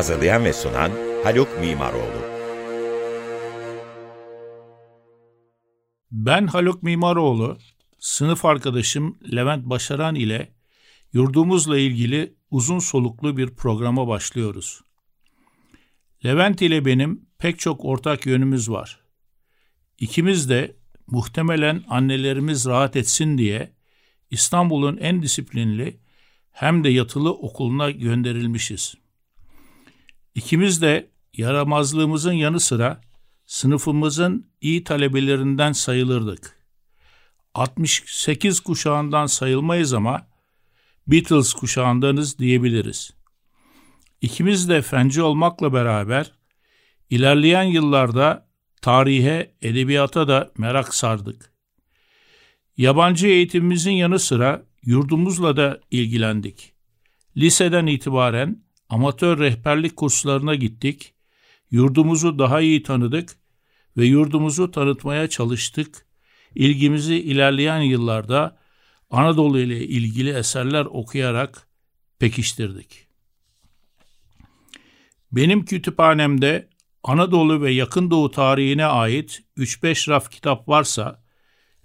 Hazırlayan ve sunan Haluk Mimaroğlu. Ben Haluk Mimaroğlu, sınıf arkadaşım Levent Başaran ile yurdumuzla ilgili uzun soluklu bir programa başlıyoruz. Levent ile benim pek çok ortak yönümüz var. İkimiz de muhtemelen annelerimiz rahat etsin diye İstanbul'un en disiplinli hem de yatılı okuluna gönderilmişiz. İkimiz de yaramazlığımızın yanı sıra sınıfımızın iyi talebelerinden sayılırdık. 68 kuşağından sayılmayız ama Beatles kuşağındanız diyebiliriz. İkimiz de fenci olmakla beraber ilerleyen yıllarda tarihe, edebiyata da merak sardık. Yabancı eğitimimizin yanı sıra yurdumuzla da ilgilendik. Liseden itibaren amatör rehberlik kurslarına gittik, yurdumuzu daha iyi tanıdık ve yurdumuzu tanıtmaya çalıştık. İlgimizi ilerleyen yıllarda Anadolu ile ilgili eserler okuyarak pekiştirdik. Benim kütüphanemde Anadolu ve Yakın Doğu tarihine ait 3-5 raf kitap varsa,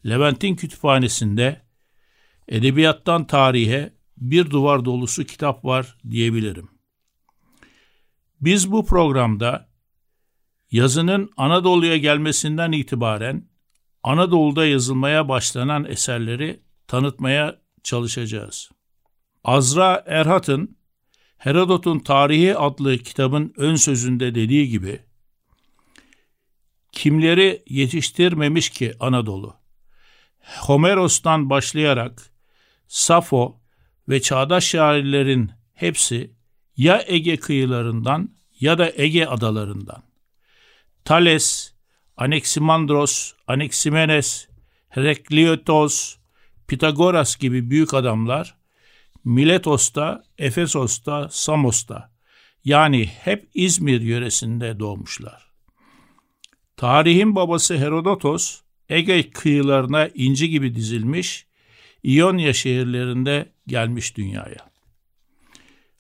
Levent'in kütüphanesinde edebiyattan tarihe bir duvar dolusu kitap var diyebilirim. Biz bu programda yazının Anadolu'ya gelmesinden itibaren Anadolu'da yazılmaya başlanan eserleri tanıtmaya çalışacağız. Azra Erhat'ın Herodot'un Tarihi adlı kitabın ön sözünde dediği gibi kimleri yetiştirmemiş ki Anadolu? Homeros'tan başlayarak Safo ve çağdaş şairlerin hepsi ya Ege kıyılarından ya da Ege adalarından. Thales, Anaximandros, Anaximenes, Herakleitos, Pitagoras gibi büyük adamlar Miletos'ta, Efesos'ta, Samos'ta yani hep İzmir yöresinde doğmuşlar. Tarihin babası Herodotos Ege kıyılarına inci gibi dizilmiş İonya şehirlerinde gelmiş dünyaya.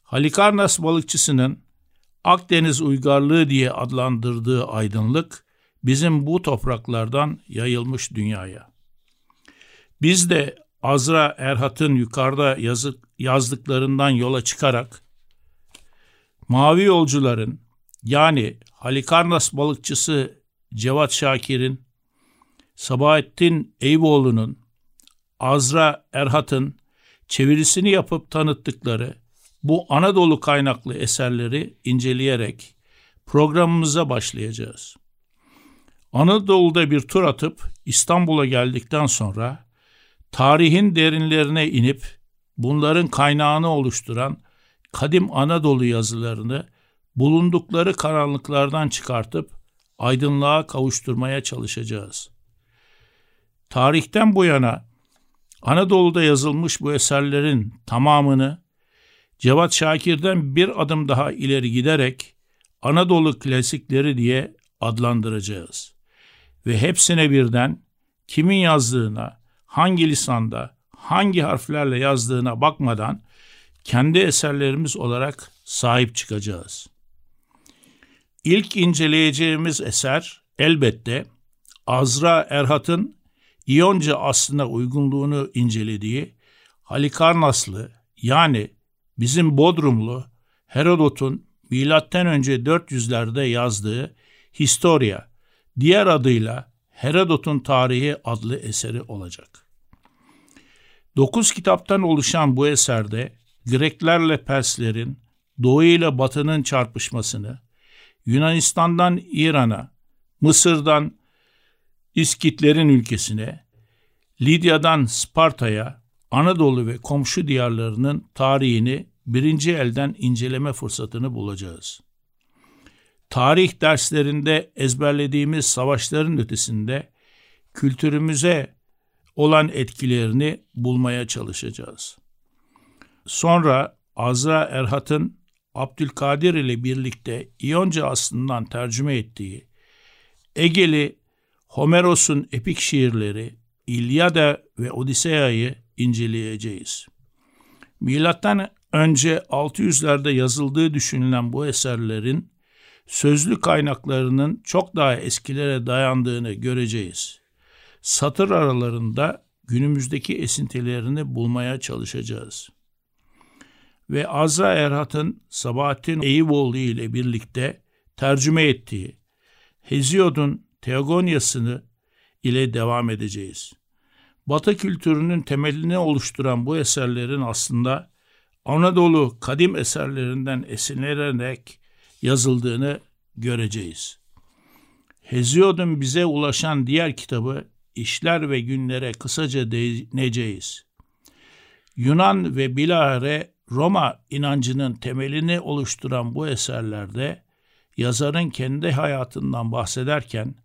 Halikarnas balıkçısının Akdeniz uygarlığı diye adlandırdığı aydınlık bizim bu topraklardan yayılmış dünyaya. Biz de Azra Erhat'ın yukarıda yazık, yazdıklarından yola çıkarak Mavi Yolcuların yani Halikarnas balıkçısı Cevat Şakir'in, Sabahattin Eyüboğlu'nun, Azra Erhat'ın çevirisini yapıp tanıttıkları bu Anadolu kaynaklı eserleri inceleyerek programımıza başlayacağız. Anadolu'da bir tur atıp İstanbul'a geldikten sonra tarihin derinlerine inip bunların kaynağını oluşturan kadim Anadolu yazılarını bulundukları karanlıklardan çıkartıp aydınlığa kavuşturmaya çalışacağız. Tarihten bu yana Anadolu'da yazılmış bu eserlerin tamamını Cevat Şakir'den bir adım daha ileri giderek Anadolu klasikleri diye adlandıracağız. Ve hepsine birden kimin yazdığına, hangi lisanda, hangi harflerle yazdığına bakmadan kendi eserlerimiz olarak sahip çıkacağız. İlk inceleyeceğimiz eser elbette Azra Erhat'ın İyonca aslına uygunluğunu incelediği Halikarnaslı yani bizim Bodrumlu Herodot'un milattan önce 400'lerde yazdığı Historia, diğer adıyla Herodot'un Tarihi adlı eseri olacak. Dokuz kitaptan oluşan bu eserde Greklerle Perslerin, Doğu ile Batı'nın çarpışmasını, Yunanistan'dan İran'a, Mısır'dan İskitlerin ülkesine, Lidya'dan Sparta'ya, Anadolu ve komşu diyarlarının tarihini birinci elden inceleme fırsatını bulacağız. Tarih derslerinde ezberlediğimiz savaşların ötesinde kültürümüze olan etkilerini bulmaya çalışacağız. Sonra Azra Erhat'ın Abdülkadir ile birlikte İyonca aslından tercüme ettiği Egeli Homeros'un epik şiirleri İlyada ve Odiseya'yı inceleyeceğiz. Milattan önce 600'lerde yazıldığı düşünülen bu eserlerin sözlü kaynaklarının çok daha eskilere dayandığını göreceğiz. Satır aralarında günümüzdeki esintilerini bulmaya çalışacağız. Ve Azra Erhat'ın Sabahattin Eyüboğlu ile birlikte tercüme ettiği Hesiod'un Teogonyasını ile devam edeceğiz. Batı kültürünün temelini oluşturan bu eserlerin aslında Anadolu kadim eserlerinden esinlenerek yazıldığını göreceğiz. Hesiod'un bize ulaşan diğer kitabı İşler ve Günlere kısaca değineceğiz. Yunan ve bilahare Roma inancının temelini oluşturan bu eserlerde yazarın kendi hayatından bahsederken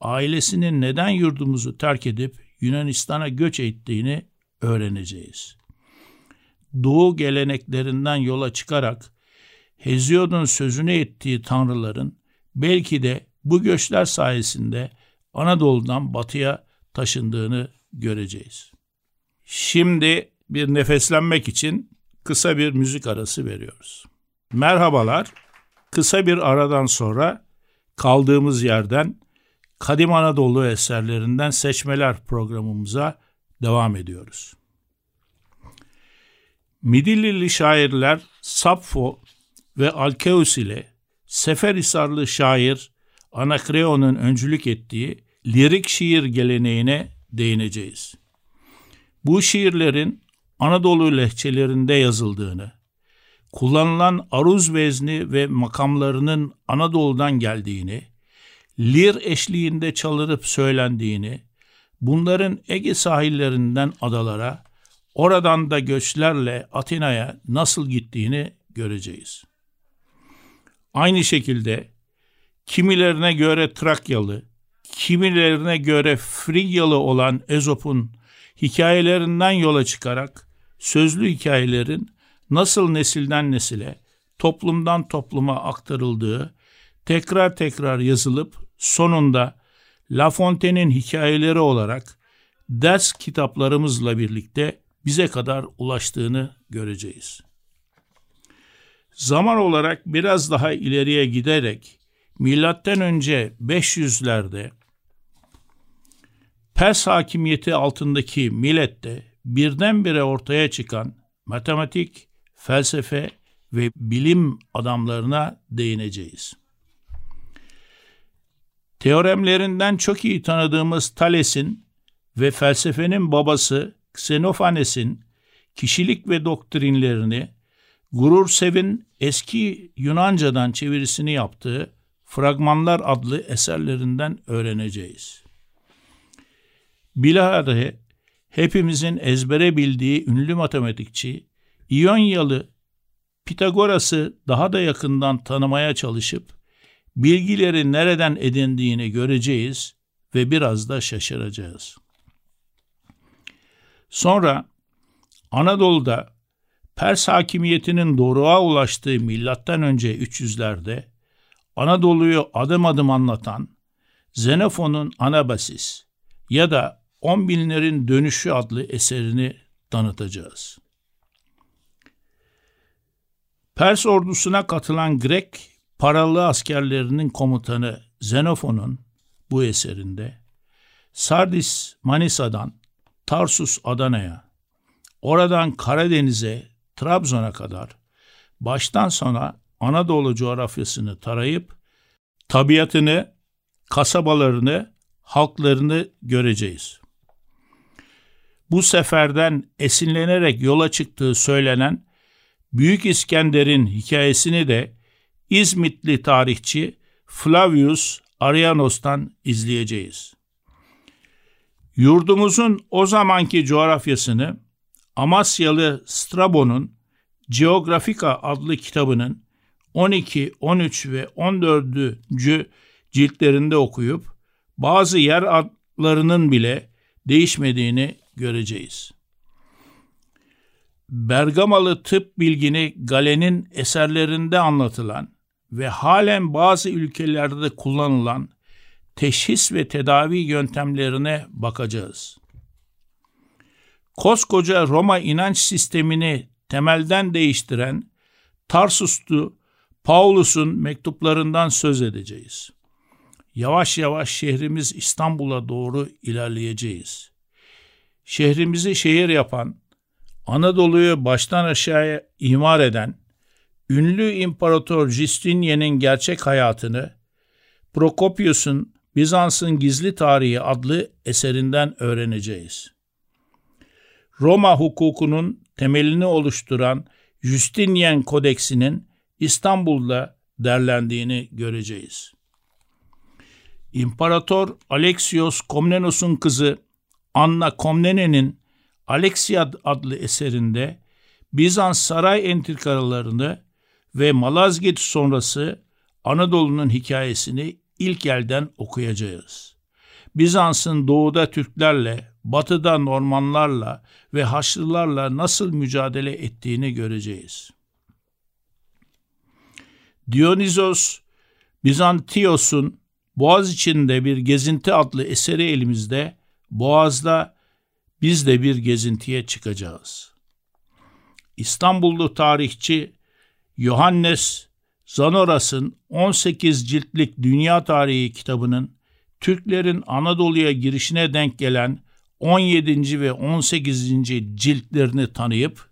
ailesinin neden yurdumuzu terk edip Yunanistan'a göç ettiğini öğreneceğiz. Doğu geleneklerinden yola çıkarak Hesiod'un sözünü ettiği tanrıların belki de bu göçler sayesinde Anadolu'dan batıya taşındığını göreceğiz. Şimdi bir nefeslenmek için kısa bir müzik arası veriyoruz. Merhabalar. Kısa bir aradan sonra kaldığımız yerden Kadim Anadolu eserlerinden seçmeler programımıza devam ediyoruz. Midillili şairler Sapfo ve Alkeus ile Seferisarlı şair Anakreon'un öncülük ettiği lirik şiir geleneğine değineceğiz. Bu şiirlerin Anadolu lehçelerinde yazıldığını, kullanılan aruz vezni ve makamlarının Anadolu'dan geldiğini, lir eşliğinde çalınıp söylendiğini, bunların Ege sahillerinden adalara, oradan da göçlerle Atina'ya nasıl gittiğini göreceğiz. Aynı şekilde kimilerine göre Trakyalı, kimilerine göre Frigyalı olan Ezop'un hikayelerinden yola çıkarak sözlü hikayelerin nasıl nesilden nesile, toplumdan topluma aktarıldığı tekrar tekrar yazılıp sonunda La Fontaine'in hikayeleri olarak ders kitaplarımızla birlikte bize kadar ulaştığını göreceğiz. Zaman olarak biraz daha ileriye giderek milattan önce 500'lerde Pers hakimiyeti altındaki millette birdenbire ortaya çıkan matematik, felsefe ve bilim adamlarına değineceğiz. Teoremlerinden çok iyi tanıdığımız Thales'in ve felsefenin babası Xenophanes'in kişilik ve doktrinlerini Gurur Sev'in eski Yunancadan çevirisini yaptığı Fragmanlar adlı eserlerinden öğreneceğiz. Bilahare hepimizin ezbere bildiği ünlü matematikçi İyonyalı Pitagoras'ı daha da yakından tanımaya çalışıp bilgileri nereden edindiğini göreceğiz ve biraz da şaşıracağız. Sonra Anadolu'da Pers hakimiyetinin doruğa ulaştığı milattan önce 300'lerde Anadolu'yu adım adım anlatan Xenofon'un Anabasis ya da On Binlerin Dönüşü adlı eserini tanıtacağız. Pers ordusuna katılan Grek paralı askerlerinin komutanı Xenofon'un bu eserinde Sardis Manisa'dan Tarsus Adana'ya, oradan Karadeniz'e, Trabzon'a kadar baştan sona Anadolu coğrafyasını tarayıp tabiatını, kasabalarını, halklarını göreceğiz. Bu seferden esinlenerek yola çıktığı söylenen Büyük İskender'in hikayesini de İzmitli tarihçi Flavius Arianos'tan izleyeceğiz. Yurdumuzun o zamanki coğrafyasını Amasyalı Strabon'un Geografika adlı kitabının 12, 13 ve 14. ciltlerinde okuyup bazı yer adlarının bile değişmediğini göreceğiz. Bergamalı tıp bilgini Galen'in eserlerinde anlatılan ve halen bazı ülkelerde kullanılan teşhis ve tedavi yöntemlerine bakacağız. Koskoca Roma inanç sistemini temelden değiştiren Tarsus'tu Paulus'un mektuplarından söz edeceğiz. Yavaş yavaş şehrimiz İstanbul'a doğru ilerleyeceğiz. Şehrimizi şehir yapan, Anadolu'yu baştan aşağıya imar eden, ünlü İmparator Justinian'in gerçek hayatını Prokopius'un Bizans'ın Gizli Tarihi adlı eserinden öğreneceğiz. Roma hukukunun temelini oluşturan Justinian Kodeksinin İstanbul'da derlendiğini göreceğiz. İmparator Alexios Komnenos'un kızı Anna Komnene'nin Alexiad adlı eserinde Bizans saray entrikalarını ve Malazgirt sonrası Anadolu'nun hikayesini ilk elden okuyacağız. Bizans'ın doğuda Türklerle, batıda Normanlarla ve Haçlılarla nasıl mücadele ettiğini göreceğiz. Dionysos Bizantios'un Boğaz içinde bir gezinti adlı eseri elimizde, Boğaz'da biz de bir gezintiye çıkacağız. İstanbullu tarihçi Johannes Zanoras'ın 18 ciltlik Dünya Tarihi kitabının Türklerin Anadolu'ya girişine denk gelen 17. ve 18. ciltlerini tanıyıp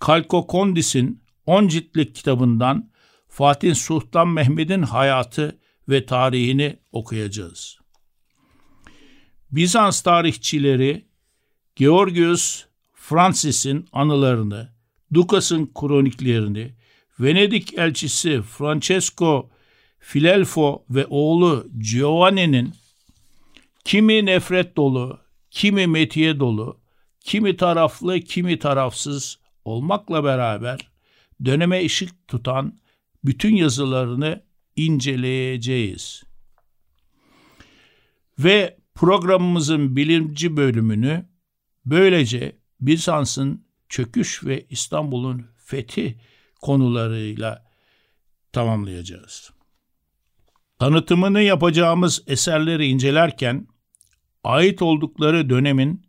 Kalkokondis'in 10 ciltlik kitabından Fatih Sultan Mehmet'in hayatı ve tarihini okuyacağız. Bizans tarihçileri Georgius Francis'in anılarını, Dukas'ın kroniklerini, Venedik elçisi Francesco Filelfo ve oğlu Giovanni'nin kimi nefret dolu, kimi metiye dolu, kimi taraflı, kimi tarafsız olmakla beraber döneme ışık tutan bütün yazılarını inceleyeceğiz. Ve programımızın bilimci bölümünü böylece Bizans'ın çöküş ve İstanbul'un fethi konularıyla tamamlayacağız. Tanıtımını yapacağımız eserleri incelerken ait oldukları dönemin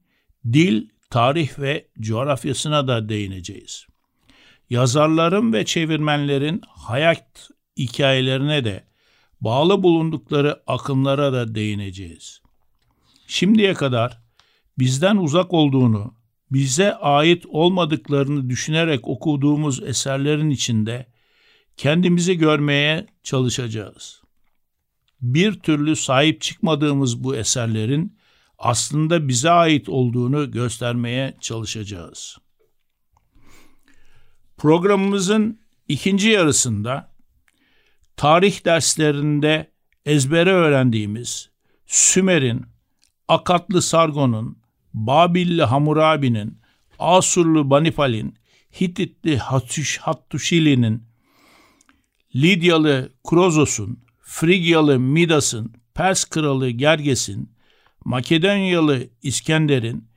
dil, tarih ve coğrafyasına da değineceğiz. Yazarların ve çevirmenlerin hayat hikayelerine de bağlı bulundukları akımlara da değineceğiz. Şimdiye kadar bizden uzak olduğunu, bize ait olmadıklarını düşünerek okuduğumuz eserlerin içinde kendimizi görmeye çalışacağız. Bir türlü sahip çıkmadığımız bu eserlerin aslında bize ait olduğunu göstermeye çalışacağız. Programımızın ikinci yarısında tarih derslerinde ezbere öğrendiğimiz Sümer'in, Akatlı Sargon'un, Babilli Hammurabi'nin, Asurlu Banipal'in, Hititli Hatuş, Hattuşili'nin, Lidyalı Krozos'un, Frigyalı Midas'ın, Pers kralı Gerges'in, Makedonyalı İskender'in,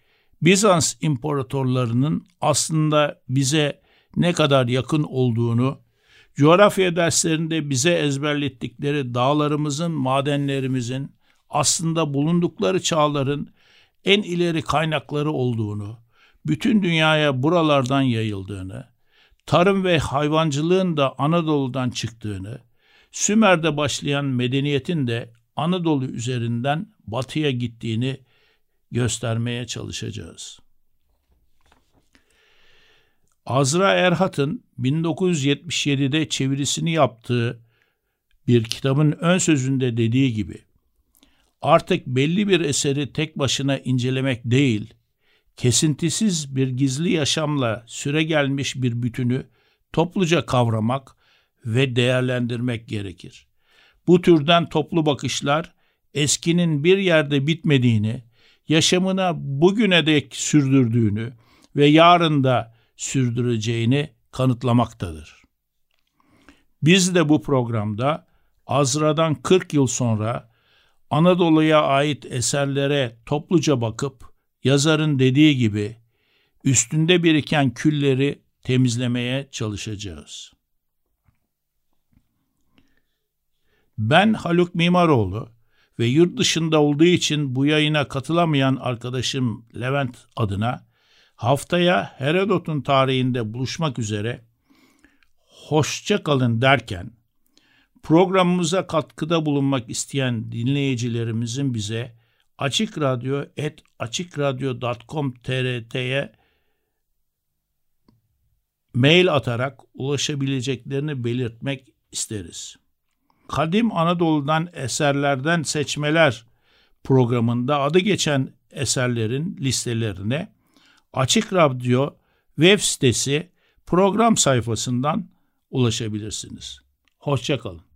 Bizans imparatorlarının aslında bize ne kadar yakın olduğunu, coğrafya derslerinde bize ezberlettikleri dağlarımızın, madenlerimizin aslında bulundukları çağların en ileri kaynakları olduğunu, bütün dünyaya buralardan yayıldığını, tarım ve hayvancılığın da Anadolu'dan çıktığını, Sümer'de başlayan medeniyetin de Anadolu üzerinden batıya gittiğini göstermeye çalışacağız. Azra Erhat'ın 1977'de çevirisini yaptığı bir kitabın ön sözünde dediği gibi artık belli bir eseri tek başına incelemek değil, kesintisiz bir gizli yaşamla süre gelmiş bir bütünü topluca kavramak ve değerlendirmek gerekir. Bu türden toplu bakışlar eskinin bir yerde bitmediğini, yaşamına bugüne dek sürdürdüğünü ve yarın da sürdüreceğini kanıtlamaktadır. Biz de bu programda Azra'dan 40 yıl sonra Anadolu'ya ait eserlere topluca bakıp yazarın dediği gibi üstünde biriken külleri temizlemeye çalışacağız. Ben Haluk Mimaroğlu ve yurt dışında olduğu için bu yayına katılamayan arkadaşım Levent adına haftaya Herodot'un tarihinde buluşmak üzere hoşça kalın derken programımıza katkıda bulunmak isteyen dinleyicilerimizin bize Açık Radyo et açıkradyo.com.tr'ye mail atarak ulaşabileceklerini belirtmek isteriz. Kadim Anadolu'dan eserlerden seçmeler programında adı geçen eserlerin listelerine Açık Radyo web sitesi program sayfasından ulaşabilirsiniz. Hoşçakalın.